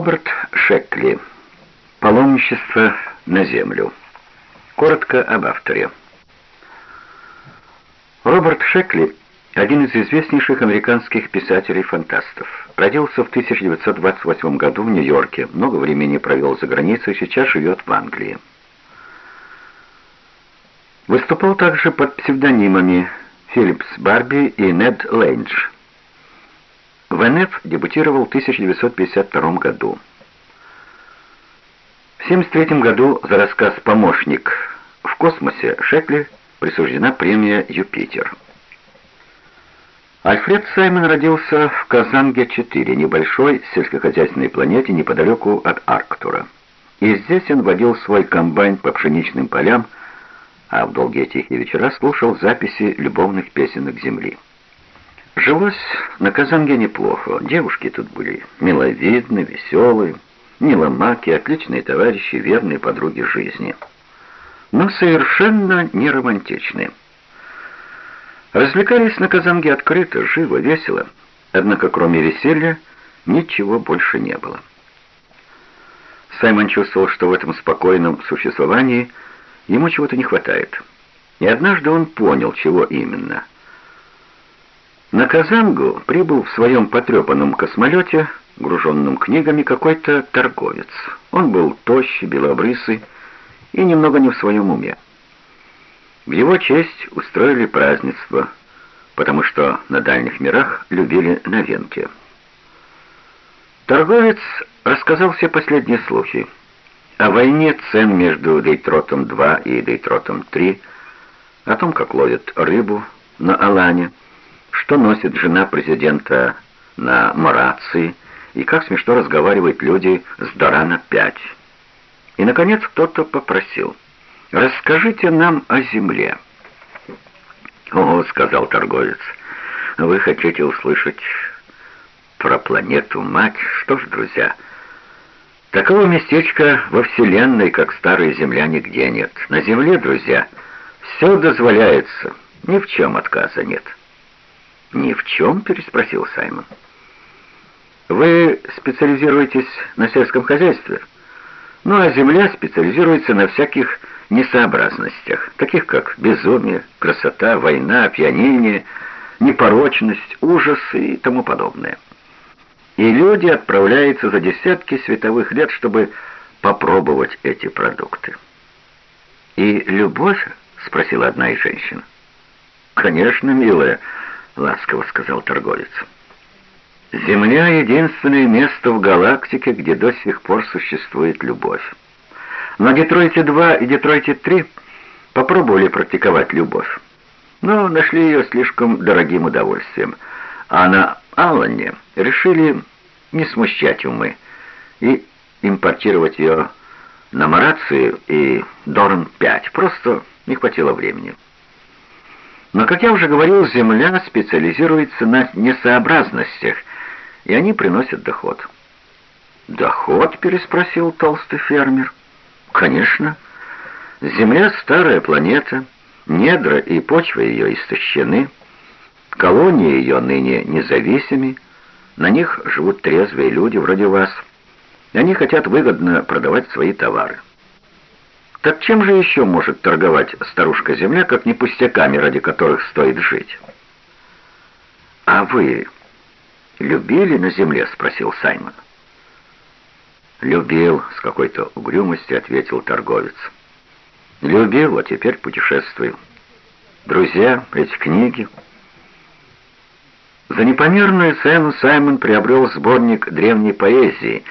Роберт Шекли. Паломничество на землю. Коротко об авторе. Роберт Шекли – один из известнейших американских писателей-фантастов. Родился в 1928 году в Нью-Йорке, много времени провел за границей, сейчас живет в Англии. Выступал также под псевдонимами Филлипс Барби и Нед Лейндж. В НФ дебютировал в 1952 году. В 1973 году за рассказ «Помощник в космосе» Шекли присуждена премия «Юпитер». Альфред Саймон родился в Казанге-4, небольшой сельскохозяйственной планете неподалеку от Арктура. И здесь он водил свой комбайн по пшеничным полям, а в долгие тихие вечера слушал записи любовных песенок Земли. Жилось на Казанге неплохо. Девушки тут были миловидны, веселые, миломаки, отличные товарищи, верные подруги жизни. Но совершенно не романтичные. Развлекались на Казанге открыто, живо, весело. Однако кроме веселья ничего больше не было. Саймон чувствовал, что в этом спокойном существовании ему чего-то не хватает. И однажды он понял, чего именно – на Казангу прибыл в своем потрепанном космолете, груженном книгами, какой-то торговец. Он был тощий, белобрысый и немного не в своем уме. В его честь устроили празднество, потому что на дальних мирах любили новинки. Торговец рассказал все последние слухи о войне цен между Дейтротом-2 и Дейтротом-3, о том, как ловят рыбу на Алане, что носит жена президента на Марации, и как смешно разговаривают люди с Дорана-5. И, наконец, кто-то попросил, «Расскажите нам о Земле». «О», — сказал торговец, — «вы хотите услышать про планету-мать? Что ж, друзья, такого местечка во Вселенной, как старая Земля, нигде нет. На Земле, друзья, все дозволяется, ни в чем отказа нет». «Ни в чем?» — переспросил Саймон. «Вы специализируетесь на сельском хозяйстве, ну а Земля специализируется на всяких несообразностях, таких как безумие, красота, война, опьянение, непорочность, ужас и тому подобное. И люди отправляются за десятки световых лет, чтобы попробовать эти продукты. «И любовь?» — спросила одна из женщин. «Конечно, милая», — ласково сказал торговец. «Земля — единственное место в галактике, где до сих пор существует любовь. На Детройте-2 и Детройте-3 попробовали практиковать любовь, но нашли ее слишком дорогим удовольствием, а на Аллане решили не смущать умы и импортировать ее на Марацию и Дорн-5. Просто не хватило времени». Но, как я уже говорил, земля специализируется на несообразностях, и они приносят доход. «Доход?» — переспросил толстый фермер. «Конечно. Земля — старая планета, недра и почва ее истощены, колонии ее ныне независимы, на них живут трезвые люди вроде вас. Они хотят выгодно продавать свои товары. Так чем же еще может торговать старушка-земля, как не пустяками, ради которых стоит жить? «А вы любили на земле?» — спросил Саймон. «Любил», — с какой-то угрюмостью ответил торговец. «Любил, а теперь путешествую. Друзья, эти книги...» За непомерную цену Саймон приобрел сборник древней поэзии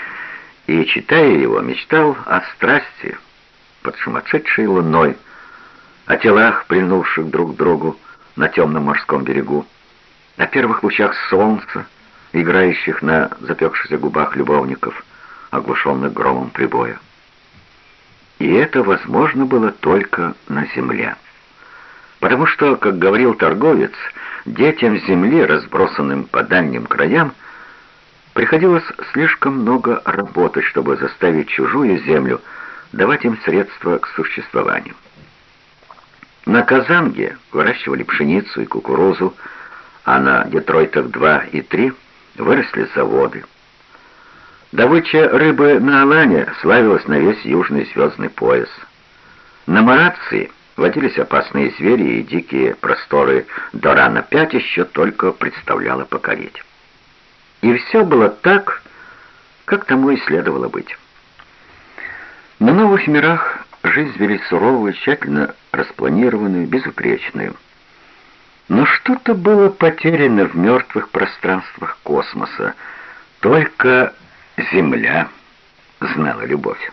и, читая его, мечтал о страсти, под сумасшедшей луной, о телах, прильнувших друг к другу на темном морском берегу, о первых лучах солнца, играющих на запекшихся губах любовников, оглушенных громом прибоя. И это возможно было только на земле. Потому что, как говорил торговец, детям земли, разбросанным по дальним краям, приходилось слишком много работать, чтобы заставить чужую землю давать им средства к существованию. На Казанге выращивали пшеницу и кукурузу, а на Детройтах 2 и 3 выросли заводы. Добыча рыбы на Алане славилась на весь южный звездный пояс. На Марации водились опасные звери и дикие просторы Дорана-5 еще только представляло покорить. И все было так, как тому и следовало быть. На новых мирах жизнь вели суровую, тщательно распланированную, безупречную. Но что-то было потеряно в мертвых пространствах космоса. Только Земля знала любовь.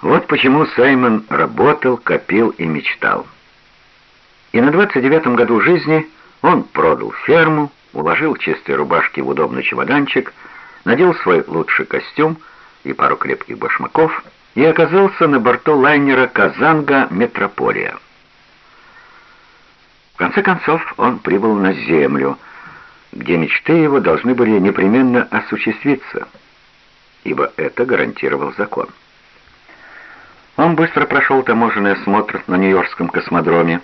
Вот почему Саймон работал, копил и мечтал. И на 29-м году жизни он продал ферму, уложил чистые рубашки в удобный чемоданчик, надел свой лучший костюм и пару крепких башмаков и оказался на борту лайнера «Казанга Метрополия». В конце концов он прибыл на Землю, где мечты его должны были непременно осуществиться, ибо это гарантировал закон. Он быстро прошел таможенный осмотр на Нью-Йоркском космодроме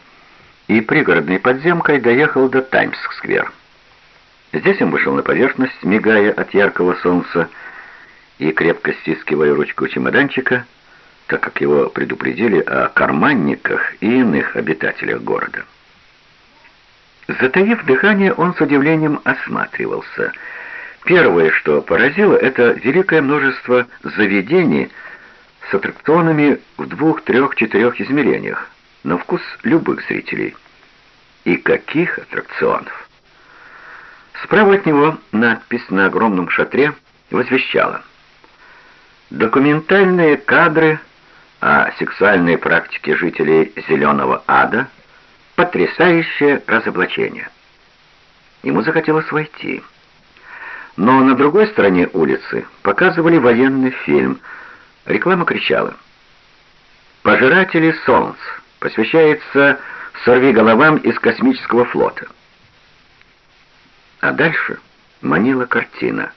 и пригородной подземкой доехал до Таймс-сквер. Здесь он вышел на поверхность, мигая от яркого солнца и крепко стискивая ручку чемоданчика, так как его предупредили о карманниках и иных обитателях города. Затаив дыхание, он с удивлением осматривался. Первое, что поразило, это великое множество заведений с аттракционами в двух, трех, четырех измерениях, на вкус любых зрителей. И каких аттракционов! Справа от него надпись на огромном шатре возвещала «Документальные кадры о сексуальной практике жителей Зеленого Ада – Потрясающее разоблачение. Ему захотелось войти. Но на другой стороне улицы показывали военный фильм. Реклама кричала. «Пожиратели солнц» посвящается сорвиголовам из космического флота. А дальше манила картина.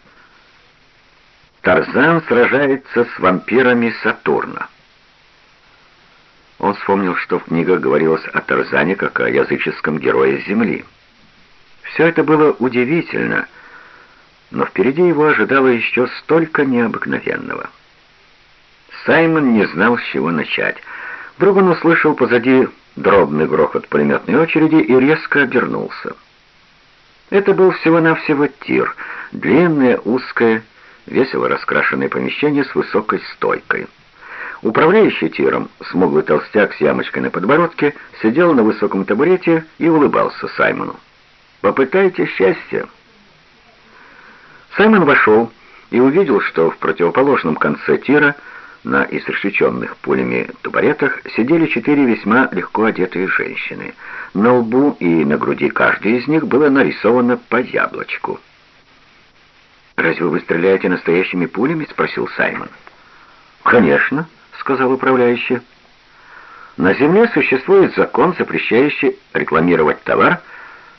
Тарзан сражается с вампирами Сатурна. Он вспомнил, что в книгах говорилось о Тарзане как о языческом герое Земли. Все это было удивительно, но впереди его ожидало еще столько необыкновенного. Саймон не знал, с чего начать. Вдруг он услышал позади дробный грохот пулеметной очереди и резко обернулся. Это был всего-навсего тир, длинное, узкое, весело раскрашенное помещение с высокой стойкой. Управляющий тиром, смуглый толстяк с ямочкой на подбородке, сидел на высоком табурете и улыбался Саймону. «Попытайте счастье!» Саймон вошел и увидел, что в противоположном конце тира на изрешеченных пулями табуретах сидели четыре весьма легко одетые женщины. На лбу и на груди каждой из них было нарисовано по яблочку. «Разве вы стреляете настоящими пулями?» — спросил Саймон. «Конечно», сказал управляющий. На Земле существует закон, запрещающий рекламировать товар,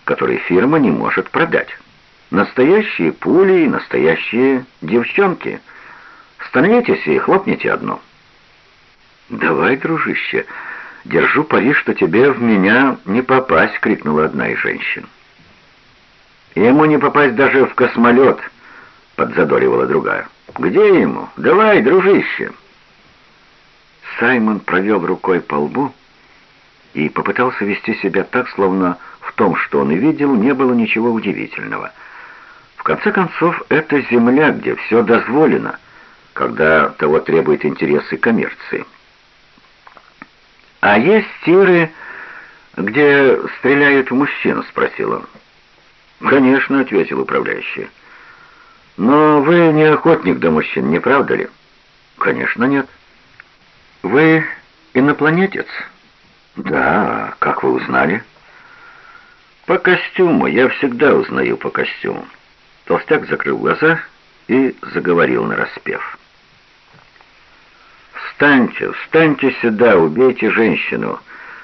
который фирма не может продать. Настоящие пули и настоящие девчонки. Становитесь и хлопните одну. «Давай, дружище, держу пари, что тебе в меня не попасть», — крикнула одна из женщин. «Ему не попасть даже в космолет», — подзадоривала другая. «Где ему? Давай, дружище!» Саймон провел рукой по лбу и попытался вести себя так, словно в том, что он видел, не было ничего удивительного. В конце концов, это земля, где все дозволено, когда того требует интересы коммерции. «А есть тиры, где стреляют в мужчину?» — спросил он. «Конечно», — ответил управляющий. «Но вы не охотник до мужчин, не правда ли?» «Конечно, нет». «Вы инопланетец?» «Да, как вы узнали?» «По костюму, я всегда узнаю по костюму». Толстяк закрыл глаза и заговорил нараспев. «Встаньте, встаньте сюда, убейте женщину.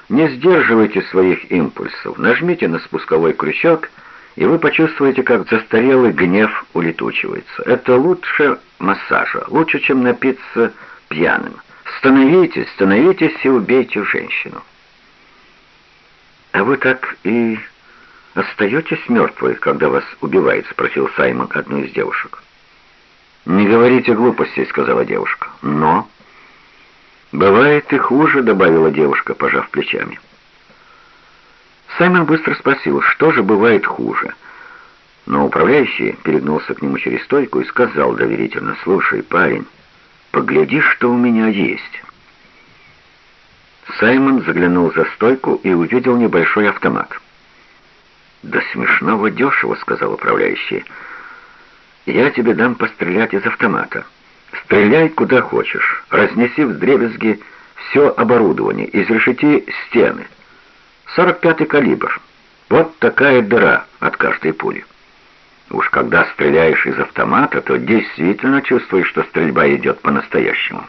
Не сдерживайте своих импульсов. Нажмите на спусковой крючок, и вы почувствуете, как застарелый гнев улетучивается. Это лучше массажа, лучше, чем напиться пьяным. Становитесь, становитесь и убейте женщину. А вы так и остаетесь мертвой, когда вас убивают, спросил Саймон одну из девушек. «Не говорите глупостей», — сказала девушка. «Но...» «Бывает и хуже», — добавила девушка, пожав плечами. Саймон быстро спросил, что же бывает хуже. Но управляющий перегнулся к нему через стойку и сказал доверительно, «Слушай, парень, погляди, что у меня есть». Саймон заглянул за стойку и увидел небольшой автомат. «Да смешного дешево», — сказал управляющий. «Я тебе дам пострелять из автомата. Стреляй куда хочешь, разнеси в дребезги все оборудование, изрешети стены. 45-й калибр. Вот такая дыра от каждой пули. Уж когда стреляешь из автомата, то действительно чувствуешь, что стрельба идет по-настоящему».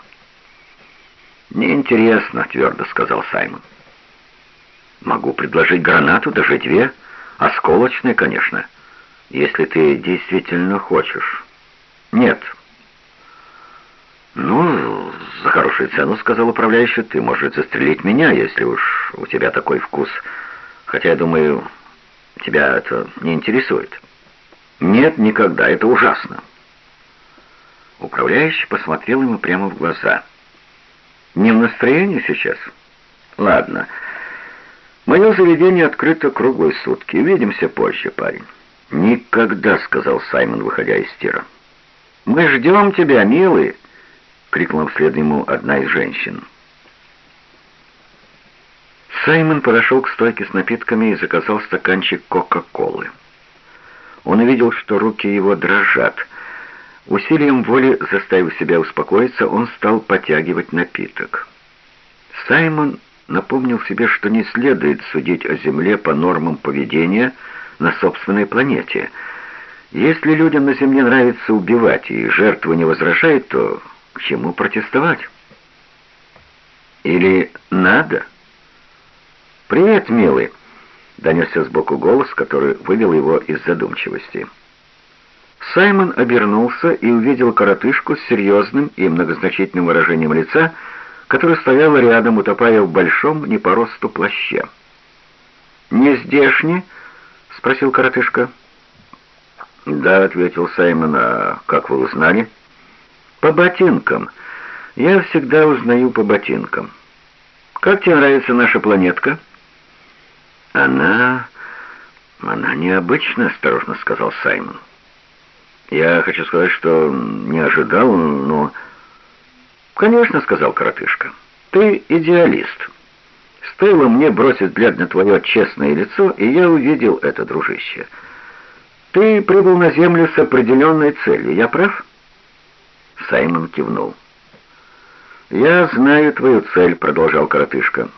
«Неинтересно», — твердо сказал Саймон. «Могу предложить гранату, даже две, осколочные, конечно, если ты действительно хочешь». «Нет». «Ну, за хорошую цену, — сказал управляющий, — ты можешь застрелить меня, если уж у тебя такой вкус. Хотя, я думаю, тебя это не интересует». «Нет, никогда, это ужасно». Управляющий посмотрел ему прямо в глаза — не в настроении сейчас? Ладно. Мое заведение открыто круглые сутки. Увидимся позже, парень. Никогда, сказал Саймон, выходя из тира. Мы ждем тебя, милый, крикнула вслед ему одна из женщин. Саймон подошел к стойке с напитками и заказал стаканчик Кока-Колы. Он увидел, что руки его дрожат — Усилием воли, заставив себя успокоиться, он стал потягивать напиток. Саймон напомнил себе, что не следует судить о Земле по нормам поведения на собственной планете. Если людям на Земле нравится убивать и жертву не возражает, то к чему протестовать? Или надо? «Привет, милый!» — донесся сбоку голос, который вывел его из задумчивости. Саймон обернулся и увидел коротышку с серьезным и многозначительным выражением лица, которая стояла рядом, утопая в большом не по росту плаще. «Не здешний?» — спросил коротышка. «Да», — ответил Саймон, — «а как вы узнали?» «По ботинкам. Я всегда узнаю по ботинкам. Как тебе нравится наша планетка?» «Она... она необычная», — осторожно сказал Саймон. Я хочу сказать, что не ожидал, но... Конечно, сказал коротышка, ты идеалист. Стоило мне бросить взгляд на твое честное лицо, и я увидел это, дружище. Ты прибыл на Землю с определенной целью, я прав? Саймон кивнул. «Я знаю твою цель», — продолжал коротышка.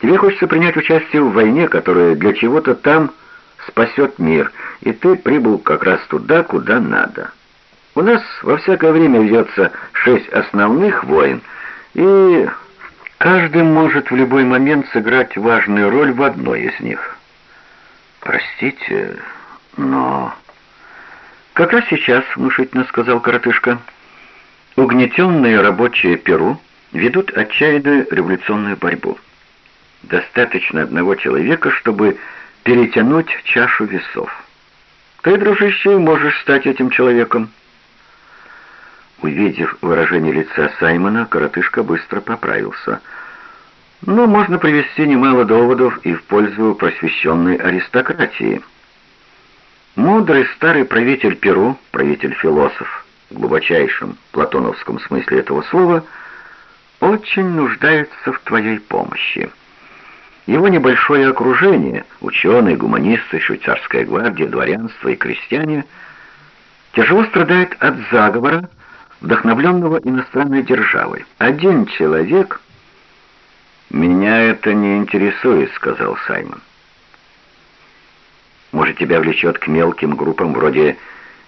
«Тебе хочется принять участие в войне, которая для чего-то там спасет мир, и ты прибыл как раз туда, куда надо. У нас во всякое время ведется шесть основных войн, и каждый может в любой момент сыграть важную роль в одной из них. Простите, но... Как раз сейчас, внушительно сказал коротышка, угнетенные рабочие Перу ведут отчаянную революционную борьбу. Достаточно одного человека, чтобы перетянуть чашу весов. Ты, дружище, можешь стать этим человеком. Увидев выражение лица Саймона, коротышка быстро поправился. Но можно привести немало доводов и в пользу просвещенной аристократии. Мудрый старый правитель Перу, правитель-философ, в глубочайшем платоновском смысле этого слова, очень нуждается в твоей помощи. Его небольшое окружение, ученые, гуманисты, швейцарская гвардия, дворянство и крестьяне, тяжело страдает от заговора, вдохновленного иностранной державой. Один человек... «Меня это не интересует», — сказал Саймон. «Может, тебя влечет к мелким группам вроде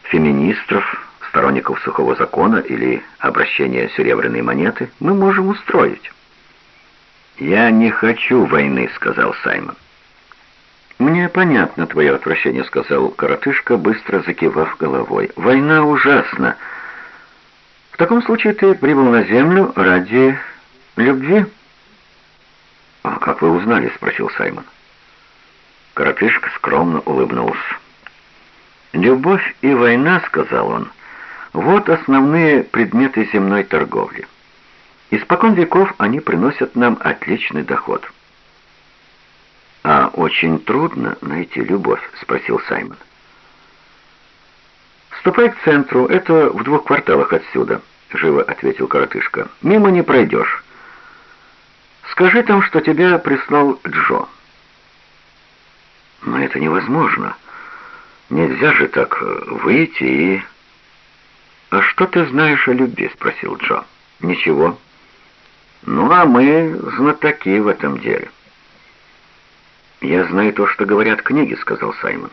феминистров, сторонников сухого закона или обращения серебряной монеты? Мы можем устроить». «Я не хочу войны», — сказал Саймон. «Мне понятно твое отвращение», — сказал коротышка, быстро закивав головой. «Война ужасна. В таком случае ты прибыл на землю ради любви?» «А как вы узнали?» — спросил Саймон. Коротышка скромно улыбнулся. «Любовь и война», — сказал он, Вот основные предметы земной торговли. Испокон веков они приносят нам отличный доход. «А очень трудно найти любовь?» — спросил Саймон. «Ступай к центру, это в двух кварталах отсюда», — живо ответил коротышка. «Мимо не пройдешь. Скажи там, что тебя прислал Джо». «Но это невозможно. Нельзя же так выйти и...» «А что ты знаешь о любви?» — спросил Джо. «Ничего». «Ну, а мы знатоки в этом деле». «Я знаю то, что говорят книги», — сказал Саймон.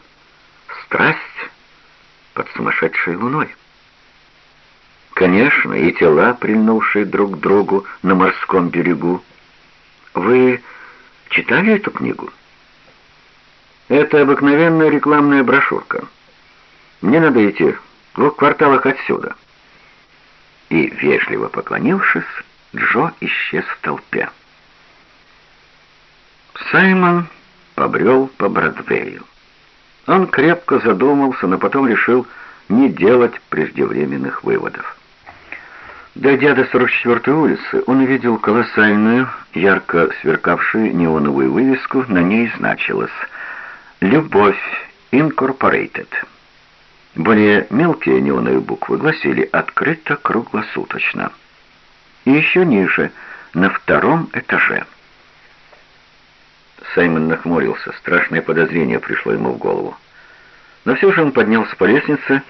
«Страсть под сумасшедшей луной». «Конечно, и тела, прильнувшие друг к другу на морском берегу. Вы читали эту книгу?» «Это обыкновенная рекламная брошюрка. Мне надо идти в двух кварталах отсюда». И, вежливо поклонившись, Джо исчез в толпе. Саймон побрел по Бродвею. Он крепко задумался, но потом решил не делать преждевременных выводов. Дойдя до 44-й улицы, он увидел колоссальную, ярко сверкавшую неоновую вывеску, на ней значилось «Любовь Инкорпорейтед». Более мелкие неоновые буквы гласили «Открыто круглосуточно». И еще ниже, на втором этаже. Саймон нахмурился, страшное подозрение пришло ему в голову. Но все же он поднялся по лестнице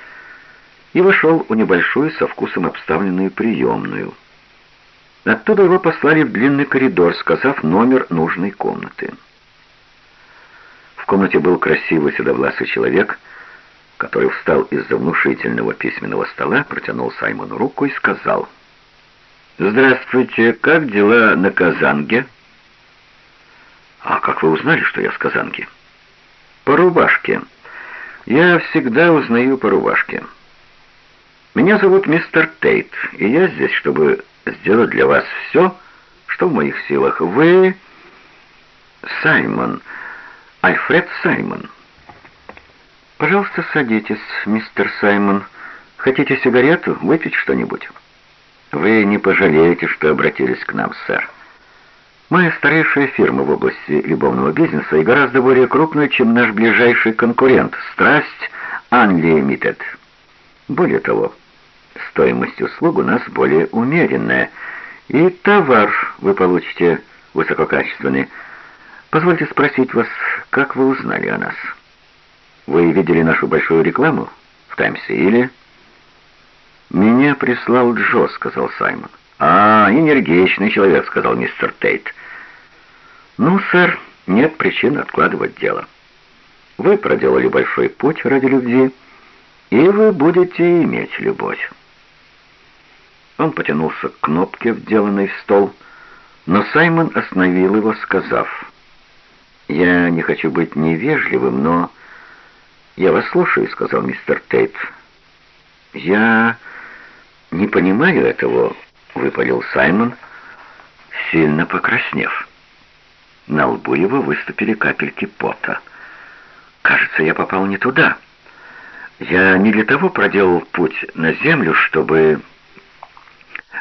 и вошел в небольшую со вкусом обставленную приемную. Оттуда его послали в длинный коридор, сказав номер нужной комнаты. Комнате был красивый седовласый человек, который встал из-за внушительного письменного стола, протянул Саймону руку и сказал «Здравствуйте, как дела на Казанге?» «А как вы узнали, что я с Казанки?» «По рубашке. Я всегда узнаю по рубашке». Меня зовут мистер Тейт, и я здесь, чтобы сделать для вас все, что в моих силах. Вы Саймон, Альфред Саймон. Пожалуйста, садитесь, мистер Саймон. Хотите сигарету? Выпить что-нибудь? Вы не пожалеете, что обратились к нам, сэр. Мы старейшая фирма в области любовного бизнеса и гораздо более крупная, чем наш ближайший конкурент «Страсть Unlimited». Более того, стоимость услуг у нас более умеренная, и товар вы получите высококачественный. Позвольте спросить вас, как вы узнали о нас? Вы видели нашу большую рекламу в «Таймсе» или...» «Меня прислал Джо», — сказал Саймон. «А, энергичный человек», — сказал мистер Тейт. «Ну, сэр, нет причин откладывать дело. Вы проделали большой путь ради любви, и вы будете иметь любовь». Он потянулся к кнопке, вделанной в стол, но Саймон остановил его, сказав, «Я не хочу быть невежливым, но...» «Я вас слушаю», — сказал мистер Тейт. «Я не понимаю этого», — выпалил Саймон, сильно покраснев. На лбу его выступили капельки пота. «Кажется, я попал не туда. Я не для того проделал путь на землю, чтобы...»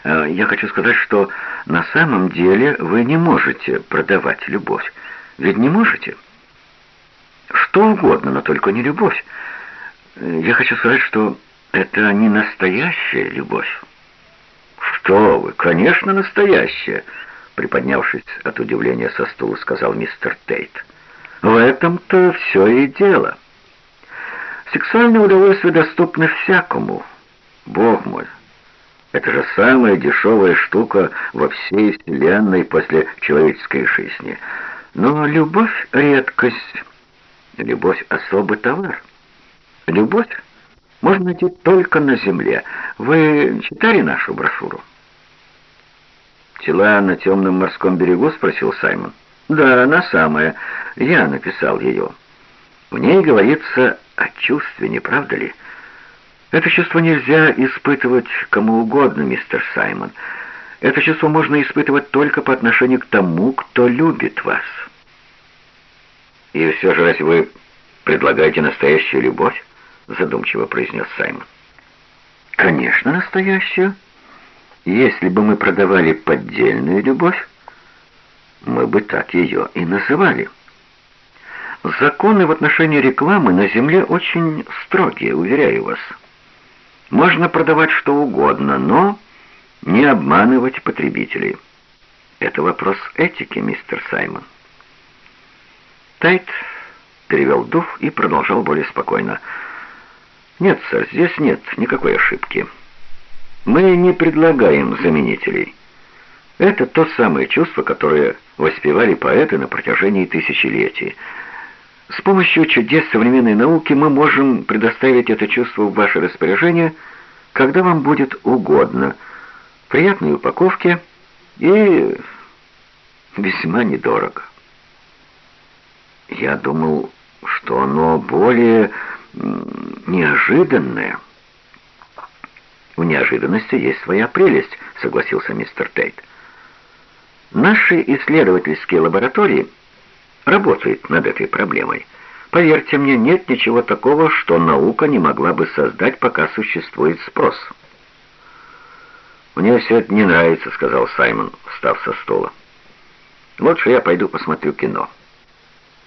Э, я хочу сказать, что на самом деле вы не можете продавать любовь. Ведь не можете. Что угодно, но только не любовь. Э, я хочу сказать, что это не настоящая любовь. Что вы, конечно, настоящая, приподнявшись от удивления со стула, сказал мистер Тейт. В этом-то все и дело. Сексуальное удовольствие доступно всякому. Бог мой, это же самая дешевая штука во всей вселенной после человеческой жизни. Но любовь — редкость. Любовь — особый товар. Любовь можно найти только на земле. Вы читали нашу брошюру? «Тела на темном морском берегу?» — спросил Саймон. «Да, она самая. Я написал ее. В ней говорится о чувстве, не правда ли?» Это чувство нельзя испытывать кому угодно, мистер Саймон. Это чувство можно испытывать только по отношению к тому, кто любит вас. И все же, разве вы предлагаете настоящую любовь? Задумчиво произнес Саймон. Конечно, настоящую. Если бы мы продавали поддельную любовь, мы бы так ее и называли. Законы в отношении рекламы на Земле очень строгие, уверяю вас. Можно продавать что угодно, но не обманывать потребителей. Это вопрос этики, мистер Саймон. Тайт перевел дух и продолжал более спокойно. «Нет, сэр, здесь нет никакой ошибки. Мы не предлагаем заменителей. Это то самое чувство, которое воспевали поэты на протяжении тысячелетий. С помощью чудес современной науки мы можем предоставить это чувство в ваше распоряжение, когда вам будет угодно, приятной упаковке и весьма недорого. Я думал, что оно более неожиданное. У неожиданности есть своя прелесть, согласился мистер Тейт. Наши исследовательские лаборатории работают над этой проблемой. Поверьте мне, нет ничего такого, что наука не могла бы создать, пока существует спрос. «Мне все это не нравится», — сказал Саймон, встав со стула. «Лучше я пойду посмотрю кино».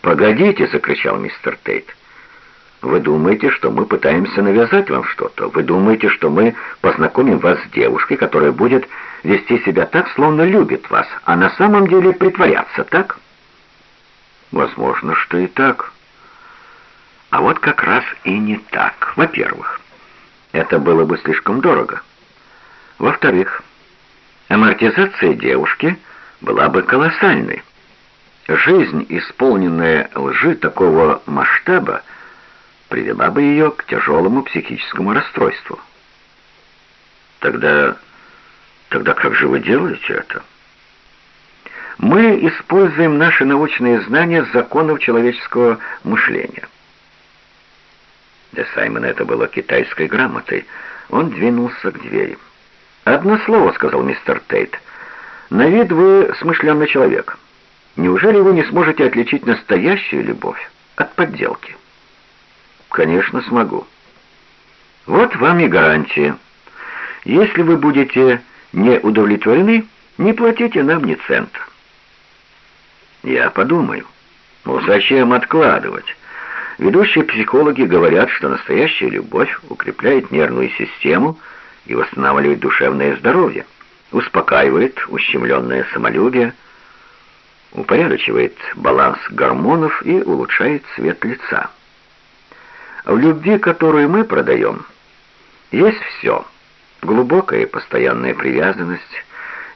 «Погодите!» — закричал мистер Тейт. «Вы думаете, что мы пытаемся навязать вам что-то? Вы думаете, что мы познакомим вас с девушкой, которая будет вести себя так, словно любит вас, а на самом деле притворяться, так?» «Возможно, что и так». А вот как раз и не так. Во-первых, это было бы слишком дорого. Во-вторых, амортизация девушки была бы колоссальной. Жизнь, исполненная лжи такого масштаба, привела бы ее к тяжелому психическому расстройству. Тогда, тогда как же вы делаете это? Мы используем наши научные знания законов человеческого мышления. Для Саймона это было китайской грамотой. Он двинулся к двери. «Одно слово», — сказал мистер Тейт. «На вид вы смышленный человек». Неужели вы не сможете отличить настоящую любовь от подделки? Конечно, смогу. Вот вам и гарантия. Если вы будете не удовлетворены, не платите нам ни цента. Я подумаю. Ну, зачем откладывать? Ведущие психологи говорят, что настоящая любовь укрепляет нервную систему и восстанавливает душевное здоровье, успокаивает ущемленное самолюбие, упорядочивает баланс гормонов и улучшает цвет лица. В любви, которую мы продаем, есть все. Глубокая и постоянная привязанность,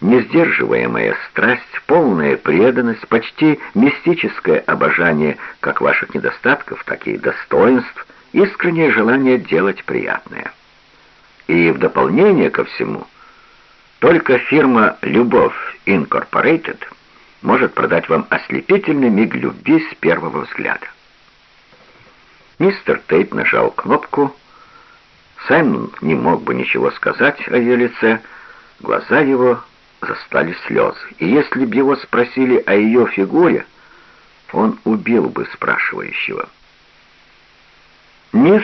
несдерживаемая страсть, полная преданность, почти мистическое обожание как ваших недостатков, так и достоинств, искреннее желание делать приятное. И в дополнение ко всему, только фирма «Любовь Инкорпорейтед» может продать вам ослепительный миг любви с первого взгляда. Мистер Тейт нажал кнопку. Саймон не мог бы ничего сказать о ее лице. Глаза его застали слезы. И если бы его спросили о ее фигуре, он убил бы спрашивающего. «Мисс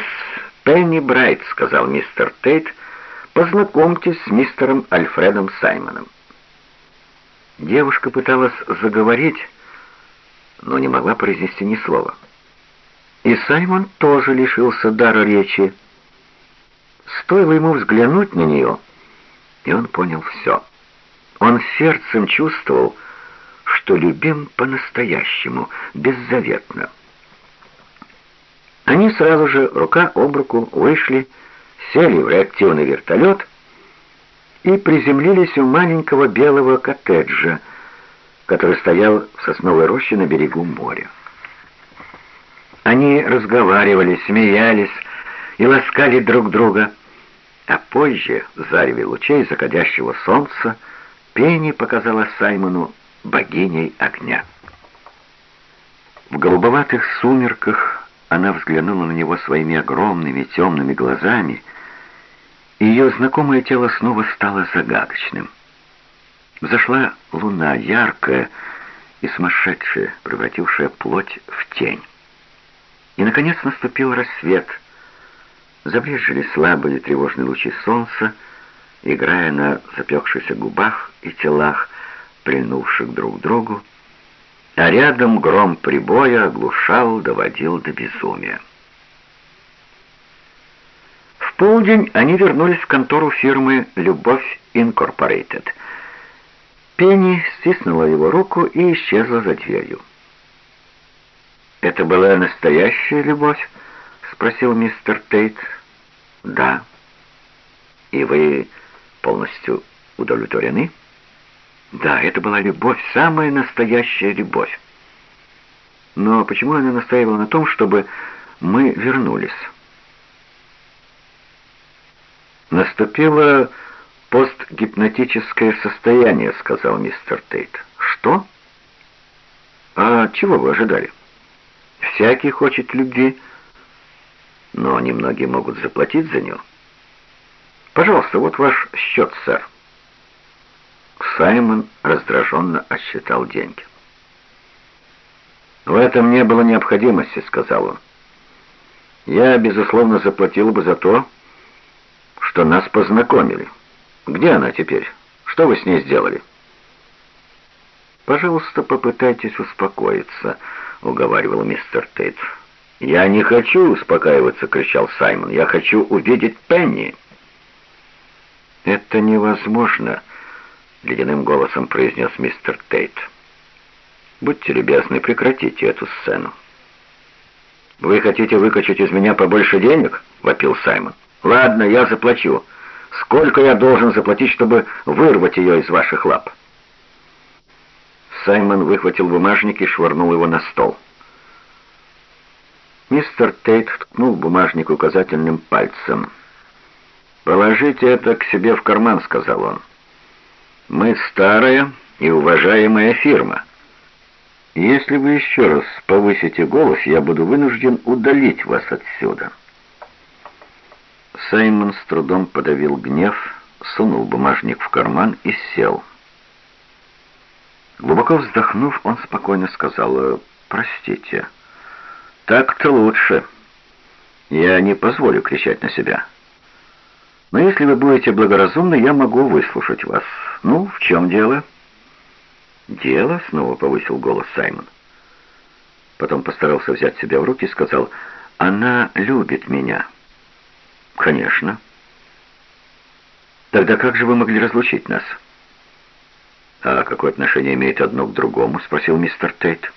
Пенни Брайт», — сказал мистер Тейт, — «познакомьтесь с мистером Альфредом Саймоном». Девушка пыталась заговорить, но не могла произнести ни слова. И Саймон тоже лишился дара речи. Стоило ему взглянуть на нее, и он понял все. Он сердцем чувствовал, что любим по-настоящему, беззаветно. Они сразу же, рука об руку, вышли, сели в реактивный вертолет и приземлились у маленького белого коттеджа, который стоял в сосновой роще на берегу моря. Они разговаривали, смеялись и ласкали друг друга, а позже, в зареве лучей заходящего солнца, Пенни показала Саймону богиней огня. В голубоватых сумерках она взглянула на него своими огромными темными глазами — ее знакомое тело снова стало загадочным. Взошла луна, яркая и сумасшедшая, превратившая плоть в тень. И, наконец, наступил рассвет. Забрежили слабые тревожные лучи солнца, играя на запекшихся губах и телах, прильнувших друг к другу, а рядом гром прибоя оглушал, доводил до безумия. В полдень они вернулись в контору фирмы «Любовь Инкорпорейтед». Пенни стиснула его руку и исчезла за дверью. «Это была настоящая любовь?» — спросил мистер Тейт. «Да». «И вы полностью удовлетворены?» «Да, это была любовь, самая настоящая любовь. Но почему она настаивала на том, чтобы мы вернулись?» «Наступило постгипнотическое состояние», — сказал мистер Тейт. «Что?» «А чего вы ожидали?» Всякий хочет любви, но немногие могут заплатить за нее. Пожалуйста, вот ваш счет, сэр. Саймон раздраженно отсчитал деньги. «В этом не было необходимости», — сказал он. «Я, безусловно, заплатил бы за то, что нас познакомили. Где она теперь? Что вы с ней сделали?» «Пожалуйста, попытайтесь успокоиться», — уговаривал мистер Тейт. «Я не хочу успокаиваться», — кричал Саймон. «Я хочу увидеть Пенни». «Это невозможно», — ледяным голосом произнес мистер Тейт. «Будьте любезны, прекратите эту сцену». «Вы хотите выкачать из меня побольше денег?» — вопил Саймон. «Ладно, я заплачу. Сколько я должен заплатить, чтобы вырвать ее из ваших лап?» Саймон выхватил бумажник и швырнул его на стол. Мистер Тейт ткнул бумажник указательным пальцем. «Положите это к себе в карман», — сказал он. «Мы старая и уважаемая фирма. Если вы еще раз повысите голос, я буду вынужден удалить вас отсюда». Саймон с трудом подавил гнев, сунул бумажник в карман и сел. Глубоко вздохнув, он спокойно сказал, «Простите, так-то лучше. Я не позволю кричать на себя. Но если вы будете благоразумны, я могу выслушать вас. Ну, в чем дело?» «Дело?» — снова повысил голос Саймон. Потом постарался взять себя в руки и сказал, «Она любит меня». «Конечно». «Тогда как же вы могли разлучить нас?» «А какое отношение имеет одно к другому?» — спросил мистер Тейт.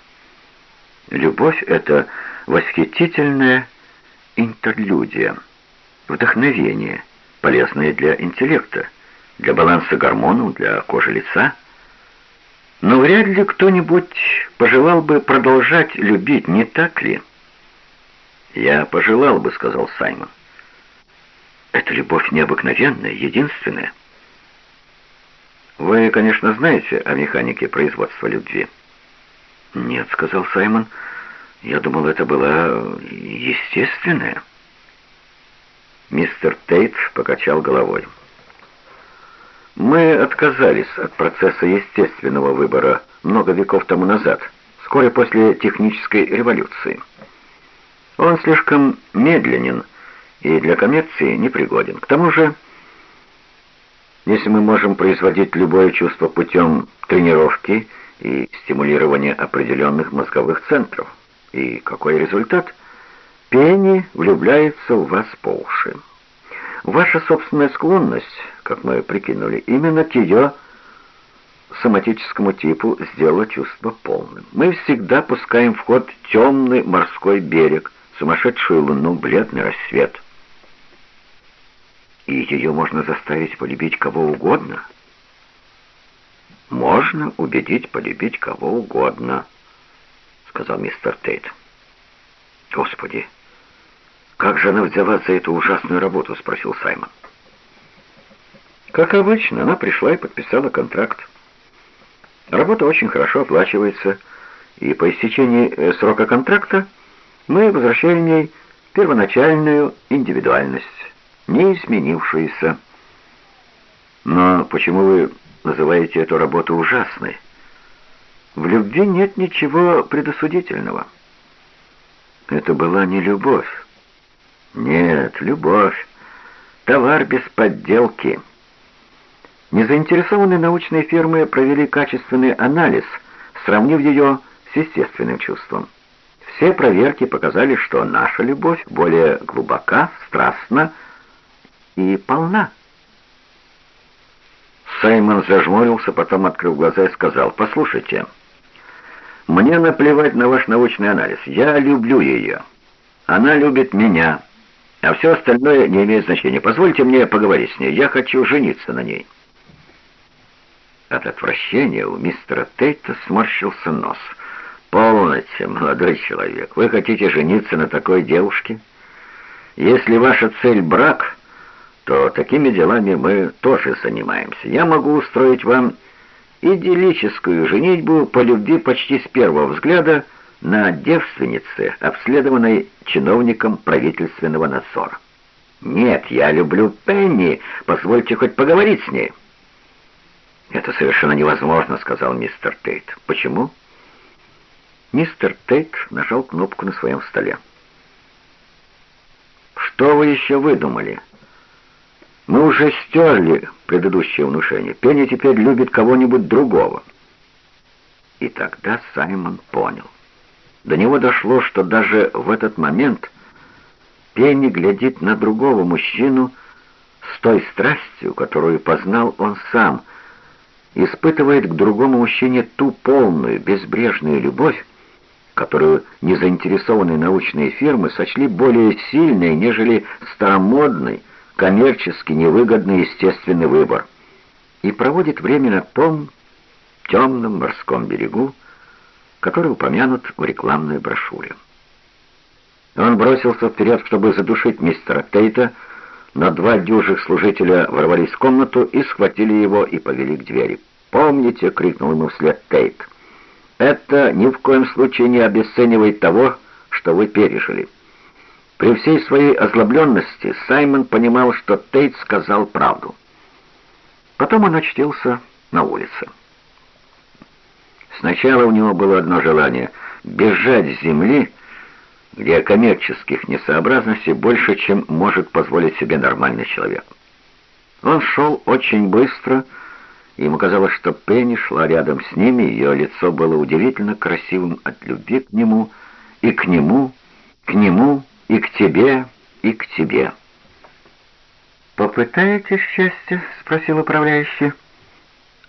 «Любовь — это восхитительная интерлюдия, вдохновение, полезное для интеллекта, для баланса гормонов, для кожи лица. Но вряд ли кто-нибудь пожелал бы продолжать любить, не так ли?» «Я пожелал бы», — сказал Саймон. «Это любовь необыкновенная, единственная». «Вы, конечно, знаете о механике производства любви?» «Нет», — сказал Саймон. «Я думал, это было естественное». Мистер Тейт покачал головой. «Мы отказались от процесса естественного выбора много веков тому назад, вскоре после технической революции. Он слишком медленен и для коммерции непригоден. К тому же если мы можем производить любое чувство путем тренировки и стимулирования определенных мозговых центров. И какой результат? Пенни влюбляется в вас по уши. Ваша собственная склонность, как мы прикинули, именно к ее соматическому типу сделала чувство полным. Мы всегда пускаем в ход темный морской берег, сумасшедшую луну, бледный рассвет — и ее можно заставить полюбить кого угодно? Можно убедить полюбить кого угодно, сказал мистер Тейт. Господи, как же она взялась за эту ужасную работу, спросил Саймон. Как обычно, она пришла и подписала контракт. Работа очень хорошо оплачивается, и по истечении э, срока контракта мы возвращаем ей первоначальную индивидуальность не изменившаяся. Но почему вы называете эту работу ужасной? В любви нет ничего предосудительного. Это была не любовь. Нет, любовь. Товар без подделки. Незаинтересованные научные фирмы провели качественный анализ, сравнив ее с естественным чувством. Все проверки показали, что наша любовь более глубока, страстна и полна. Саймон зажмурился, потом открыл глаза и сказал, «Послушайте, мне наплевать на ваш научный анализ. Я люблю ее. Она любит меня, а все остальное не имеет значения. Позвольте мне поговорить с ней. Я хочу жениться на ней». От отвращения у мистера Тейта сморщился нос. «Полноте, молодой человек, вы хотите жениться на такой девушке? Если ваша цель — брак...» то такими делами мы тоже занимаемся. Я могу устроить вам идиллическую женитьбу по любви почти с первого взгляда на девственнице, обследованной чиновником правительственного надзора. «Нет, я люблю Пенни, позвольте хоть поговорить с ней». «Это совершенно невозможно», — сказал мистер Тейт. «Почему?» Мистер Тейт нажал кнопку на своем столе. «Что вы еще выдумали?» Мы уже стерли предыдущее внушение. Пенни теперь любит кого-нибудь другого. И тогда Саймон понял. До него дошло, что даже в этот момент Пенни глядит на другого мужчину с той страстью, которую познал он сам, испытывает к другому мужчине ту полную, безбрежную любовь, которую незаинтересованные научные фирмы сочли более сильной, нежели старомодной, коммерчески невыгодный естественный выбор. И проводит время на том темном морском берегу, который упомянут в рекламной брошюре. Он бросился вперед, чтобы задушить мистера Тейта, но два дюжих служителя ворвались в комнату и схватили его и повели к двери. «Помните!» — крикнул ему вслед Тейт. «Это ни в коем случае не обесценивает того, что вы пережили». При всей своей озлобленности Саймон понимал, что Тейт сказал правду. Потом он очтился на улице. Сначала у него было одно желание — бежать с земли, где коммерческих несообразностей больше, чем может позволить себе нормальный человек. Он шел очень быстро, и ему казалось, что Пенни шла рядом с ними, ее лицо было удивительно красивым от любви к нему, и к нему, к нему, и к тебе, и к тебе. «Попытаете счастье?» — спросил управляющий.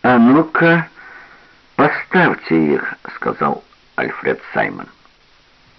«А ну-ка, поставьте их», — сказал Альфред Саймон.